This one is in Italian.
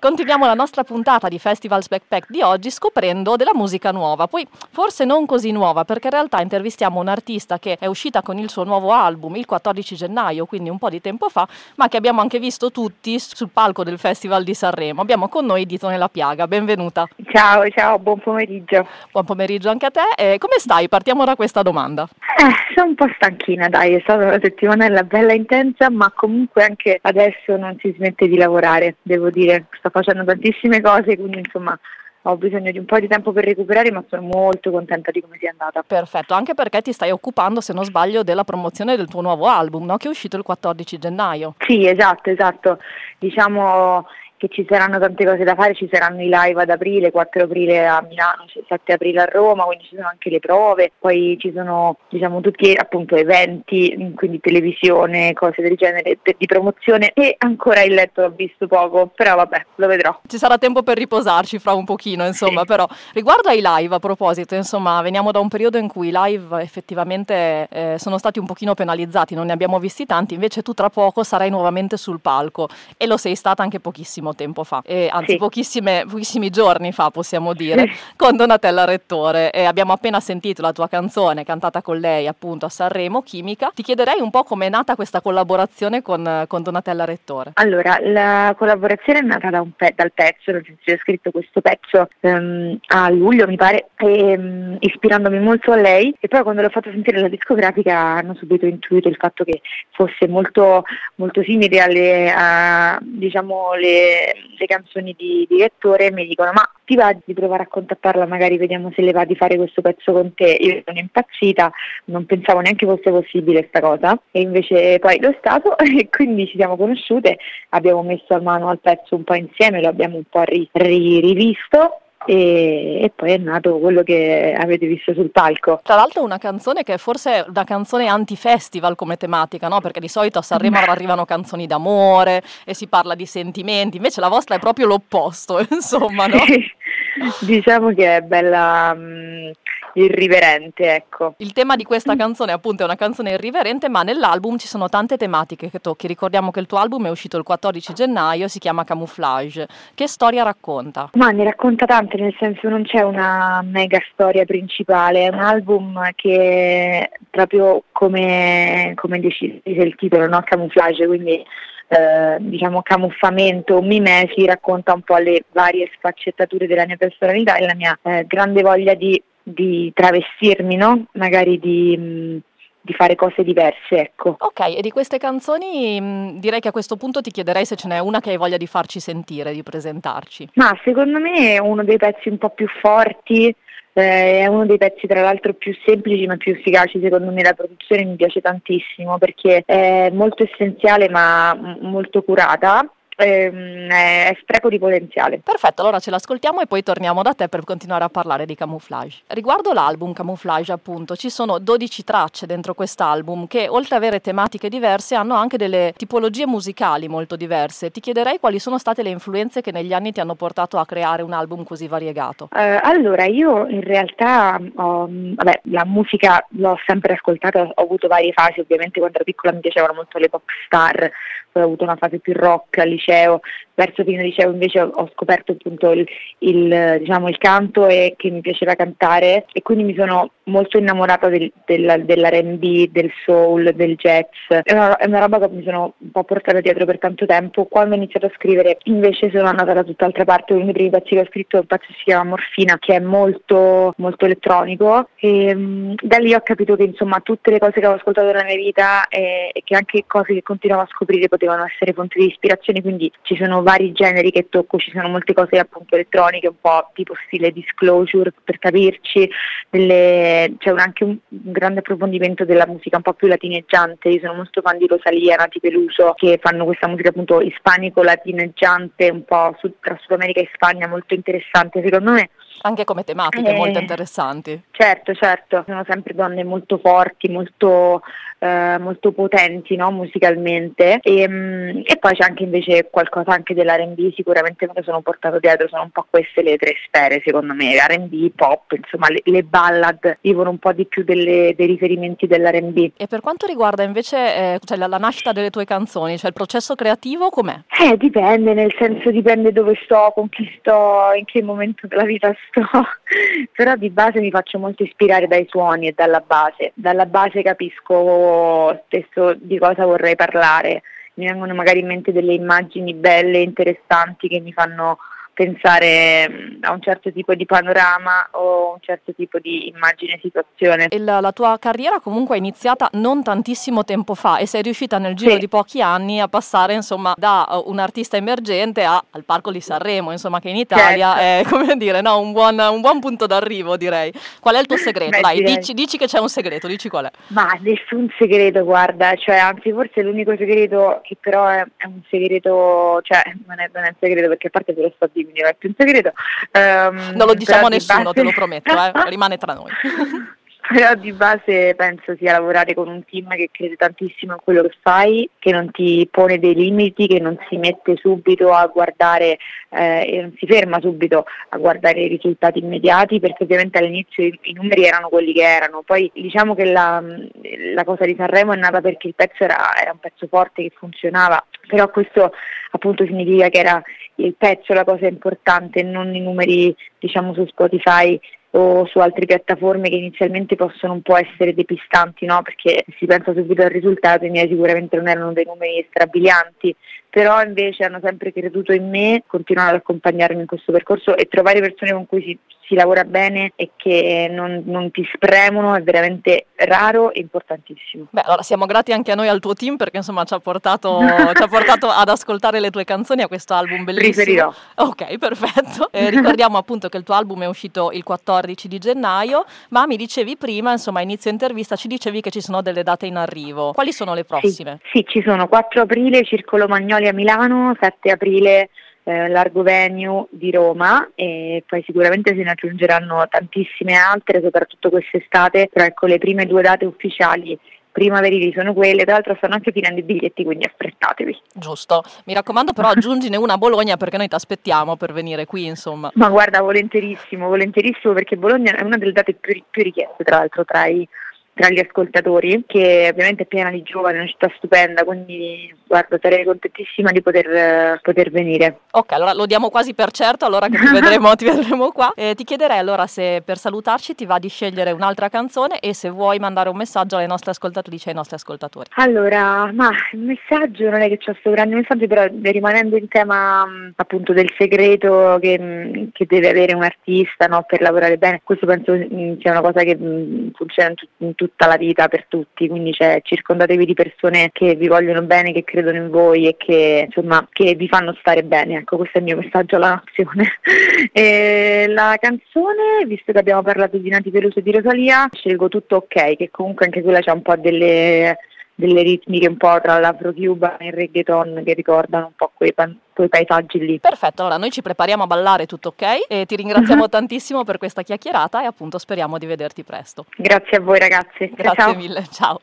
Continuiamo la nostra puntata di Festivals Backpack di oggi scoprendo della musica nuova, poi forse non così nuova perché in realtà intervistiamo un'artista che è uscita con il suo nuovo album il 14 gennaio, quindi un po' di tempo fa, ma che abbiamo anche visto tutti sul palco del Festival di Sanremo. Abbiamo con noi Dito nella Piaga, benvenuta. Ciao, ciao, buon pomeriggio. Buon pomeriggio anche a te. E come stai? Partiamo da questa domanda. Eh, sono un po' stanchina, dai, è stata una settimanella bella intensa, ma comunque anche adesso non si smette di lavorare, devo dire. Sto facendo tantissime cose, quindi insomma ho bisogno di un po' di tempo per recuperare, ma sono molto contenta di come sia andata. Perfetto, anche perché ti stai occupando, se non sbaglio, della promozione del tuo nuovo album, no? che è uscito il 14 gennaio. Sì, esatto, esatto. Diciamo che ci saranno tante cose da fare, ci saranno i live ad aprile, 4 aprile a Milano, 7 aprile a Roma, quindi ci sono anche le prove, poi ci sono diciamo tutti appunto eventi, quindi televisione, cose del genere di promozione e ancora il letto l'ho visto poco, però vabbè, lo vedrò. Ci sarà tempo per riposarci fra un pochino, insomma, sì. però riguardo ai live a proposito, insomma, veniamo da un periodo in cui i live effettivamente eh, sono stati un pochino penalizzati, non ne abbiamo visti tanti, invece tu tra poco sarai nuovamente sul palco e lo sei stata anche pochissimo pochissimo tempo fa, e, anzi sì. pochissimi giorni fa possiamo dire, con Donatella Rettore e abbiamo appena sentito la tua canzone cantata con lei appunto a Sanremo, Chimica. Ti chiederei un po' come è nata questa collaborazione con, con Donatella Rettore. Allora, la collaborazione è nata da pe- dal pezzo, nel senso ho scritto questo pezzo um, a luglio mi pare, e, um, ispirandomi molto a lei e poi quando l'ho fatto sentire alla discografica hanno subito intuito il fatto che fosse molto, molto simile alle a, diciamo, le, le, canzoni di, di Ettore mi dicono ma ti va di provare a contattarla, magari vediamo se le va di fare questo pezzo con te. Io sono impazzita, non pensavo neanche fosse possibile questa cosa. E invece poi lo è stato e quindi ci siamo conosciute, abbiamo messo a mano al pezzo un po' insieme, lo abbiamo un po' ri, rivisto e, e, poi è nato quello che avete visto sul palco. Tra l'altro una canzone che è forse una canzone anti-festival come tematica, no? Perché di solito a Sanremo arrivano canzoni d'amore e si parla di sentimenti, invece la vostra è proprio l'opposto, insomma, no? diciamo che è bella... Mh, irriverente, ecco. Il tema di questa canzone appunto è una canzone irriverente, ma nell'album ci sono tante tematiche che tocchi. Ricordiamo che il tuo album è uscito il 14 gennaio, si chiama Camouflage. Che storia racconta? Ma ne racconta tante, nel senso non c'è una mega storia principale, è un album che proprio come, come dice il titolo, no? Camouflage, quindi eh, diciamo camuffamento, mimesi, racconta un po' le varie sfaccettature della mia personalità e la mia eh, grande voglia di di travestirmi, no? Magari di, mm, di, fare cose diverse, ecco. Ok, e di queste canzoni mh, mm, direi che a questo punto ti chiederei se ce n'è una che hai voglia di farci sentire, di presentarci. Ma secondo me è uno dei pezzi un po' più forti, eh, è uno dei pezzi tra l'altro più semplici ma più efficaci, secondo me la produzione mi piace tantissimo perché è molto essenziale ma molto curata ehm, è spreco di potenziale. Perfetto, allora ce l'ascoltiamo e poi torniamo da te per continuare a parlare di Camouflage. Riguardo l'album Camouflage, appunto, ci sono 12 tracce dentro quest'album che oltre ad avere tematiche diverse hanno anche delle tipologie musicali molto diverse. Ti chiederei quali sono state le influenze che negli anni ti hanno portato a creare un album così variegato. Uh, allora, io in realtà ho, vabbè, la musica l'ho sempre ascoltata, ho avuto varie fasi, ovviamente quando ero piccola mi piacevano molto le pop star, ho avuto una fase più rock al liceo, verso fine liceo invece ho scoperto appunto il, il, diciamo, il, canto e che mi piaceva cantare e quindi mi sono molto innamorata del, del, dell'R&B, del soul, del jazz, è una, è una, roba che mi sono un po' portata dietro per tanto tempo, quando ho iniziato a scrivere invece sono andata da tutt'altra parte, uno dei primi pezzi che ho scritto è un pezzo che si chiama Morfina che è molto, molto elettronico. E um, da lì ho capito che insomma tutte le cose che avevo ascoltato nella mia vita e, e che anche cose che continuavo a scoprire potevano essere fonte di ispirazione, quindi ci sono vari generi che tocco, ci sono molte cose appunto elettroniche, un po' tipo stile disclosure per capirci, delle, c'è un, anche un, un, grande approfondimento della musica un po' più latineggiante, io sono molto fan di Rosalia, Nati Peluso, che fanno questa musica appunto ispanico-latineggiante, un po' su, tra Sud America e Spagna, molto interessante secondo me. Anche come tematiche eh, molto interessanti. Certo, certo, sono sempre donne molto forti, molto, eh, molto potenti no? musicalmente e, mm, e, poi c'è anche invece qualcosa anche dell'R&B, sicuramente me lo sono portato dietro, sono un po' queste le tre sfere secondo me, R&B, pop, insomma le, le ballad vivono un po' di più delle, dei riferimenti dell'R&B. E per quanto riguarda invece eh, cioè la, la, nascita delle tue canzoni, cioè il processo creativo com'è? Eh, dipende, nel senso dipende dove sto, con chi sto, in che momento della vita sto, però di base mi faccio molto ispirare dai suoni e dalla base. Dalla base capisco spesso di cosa vorrei parlare, mi vengono magari in mente delle immagini belle, interessanti che mi fanno pensare mm, a un certo tipo di panorama o un certo tipo di immagine situazione. La, la, tua carriera comunque è iniziata non tantissimo tempo fa e sei riuscita nel giro sì. di pochi anni a passare insomma da uh, un artista emergente a, al Parco di Sanremo, insomma che in Italia certo. è come dire no, un, buon, un, buon, punto d'arrivo direi. Qual è il tuo segreto? Beh, Dai, dici, dici, che c'è un segreto, dici qual è. Ma nessun segreto, guarda, cioè anzi forse l'unico segreto che però è, è un segreto, cioè non è, non è un segreto perché a parte te lo sto dicendo quindi non è più un segreto. Um, non lo diciamo a nessuno, base... te lo prometto, eh? rimane tra noi. Però di base penso sia lavorare con un team che crede tantissimo in quello che fai, che non ti pone dei limiti, che non si mette subito a guardare eh, e non si ferma subito a guardare i risultati immediati, perché ovviamente all'inizio i, i numeri erano quelli che erano. Poi diciamo che la, la cosa di Sanremo è nata perché il pezzo era, era un pezzo forte che funzionava, però questo appunto significa che era il pezzo la cosa importante, non i numeri diciamo su Spotify o su altre piattaforme che inizialmente possono un po' essere depistanti, no? perché si pensa subito al risultato, i miei sicuramente non erano dei numeri strabilianti, però invece hanno sempre creduto in me, continuano ad accompagnarmi in questo percorso e trovare persone con cui si, si lavora bene e che non, non, ti spremono è veramente raro e importantissimo. Beh, allora siamo grati anche a noi al tuo team perché insomma ci ha portato, ci ha portato ad ascoltare le tue canzoni a questo album bellissimo. Riferirò. Ok, perfetto. Eh, ricordiamo appunto che il tuo album è uscito il 14 di gennaio, ma mi dicevi prima, insomma, inizio intervista, ci dicevi che ci sono delle date in arrivo. Quali sono le prossime? Sì, sì ci sono 4 aprile Circolo Magnoli a Milano, 7 aprile eh, Largo Venue di Roma e poi sicuramente se ne aggiungeranno tantissime altre, soprattutto quest'estate, però ecco le prime due date ufficiali primaverili sono quelle, tra l'altro stanno anche finendo i biglietti, quindi affrettatevi. Giusto, mi raccomando però aggiungine una a Bologna perché noi ti aspettiamo per venire qui insomma. Ma guarda, volentierissimo, volentierissimo perché Bologna è una delle date più, più richieste tra l'altro tra i tra gli ascoltatori, che ovviamente è piena di giovani, è una città stupenda, quindi guarda, sarei contentissima di poter, poter, venire. Ok, allora lo diamo quasi per certo, allora che ti vedremo, ti vedremo qua. Eh, ti chiederei allora se per salutarci ti va di scegliere un'altra canzone e se vuoi mandare un messaggio alle nostre ascoltatrici e ai nostri ascoltatori. Allora, ma il messaggio non è che c'è questo grande messaggio, però rimanendo in tema appunto del segreto che, che deve avere un artista no, per lavorare bene, questo penso sia una cosa che funziona in, t- in tutti tutta la vita per tutti, quindi cioè, circondatevi di persone che vi vogliono bene, che credono in voi e che, insomma, che vi fanno stare bene. Ecco, questo è il mio messaggio alla nazione. e la canzone, visto che abbiamo parlato di Nati Peluso e di Rosalia, scelgo tutto ok, che comunque anche quella c'ha un po' delle delle ritmiche un po' tra l'afro-cuba e il reggaeton che ricordano un po' quei, pan- quei, paesaggi lì. Perfetto, allora noi ci prepariamo a ballare tutto ok e ti ringraziamo tantissimo per questa chiacchierata e appunto speriamo di vederti presto. Grazie a voi ragazzi. Grazie ciao. mille, ciao.